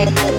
Like